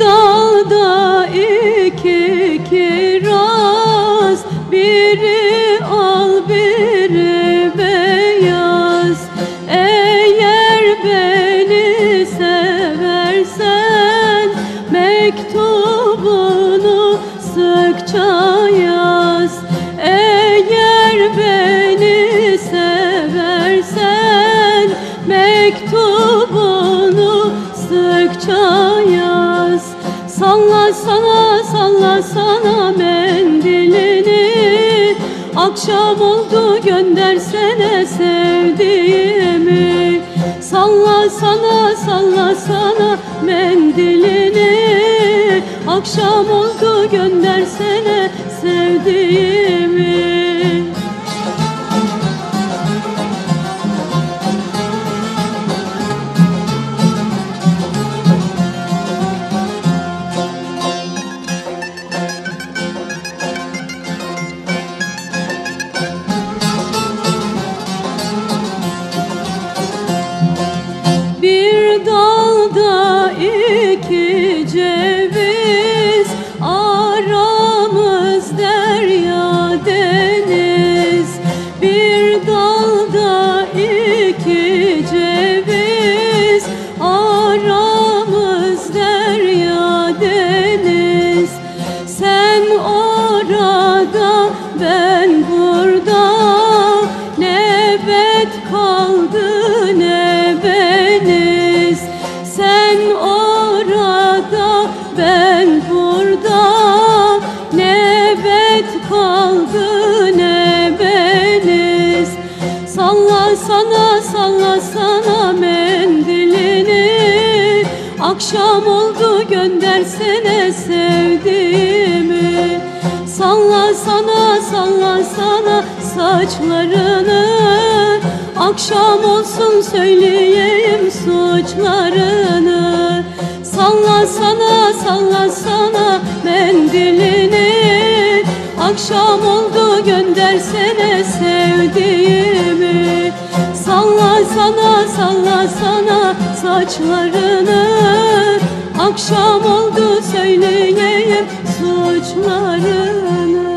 Dalda iki kiraz Biri al biri beyaz. Eğer beni seversen Mektubunu sıkça yaz. Eğer beni seversen Mektubunu yaz Salla sana salla sana mendilini Akşam oldu göndersene sevdiğimi. Salla sana salla sana mendilini Akşam oldu göndersene sevdiğimi iki ceviz Aramız derya deniz. Sen orada ben burada. Nebet kaldı ne beniz Sen orada ben burada. Nebet kaldı Akşam oldu göndersene sevdiğimi. Salla sana salla sana saçlarını. Akşam olsun söyleyeyim suçlarını. Salla sana salla sana mendilini. Akşam oldu göndersene sevdiğimi Salla sana salla sana saçlarını. Akşam oldu söyleyeyim suçlarını